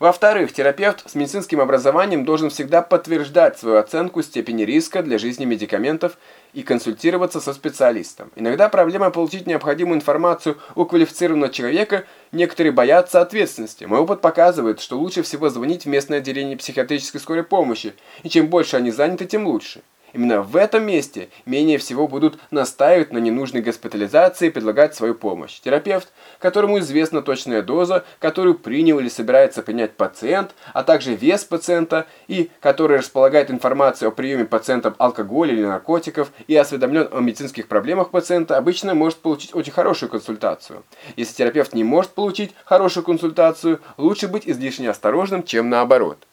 Во-вторых, терапевт с медицинским образованием должен всегда подтверждать свою оценку степени риска для жизни медикаментов и консультироваться со специалистом. Иногда проблема получить необходимую информацию у квалифицированного человека, некоторые боятся ответственности. Мой опыт показывает, что лучше всего звонить в местное отделение психиатрической скорой помощи, и чем больше они заняты, тем лучше. Именно в этом месте менее всего будут настаивать на ненужной госпитализации и предлагать свою помощь. Терапевт, которому известна точная доза, которую принял или собирается принять пациент, а также вес пациента и который располагает информацией о приеме пациентом алкоголя или наркотиков и осведомлен о медицинских проблемах пациента, обычно может получить очень хорошую консультацию. Если терапевт не может получить хорошую консультацию, лучше быть излишне осторожным, чем наоборот.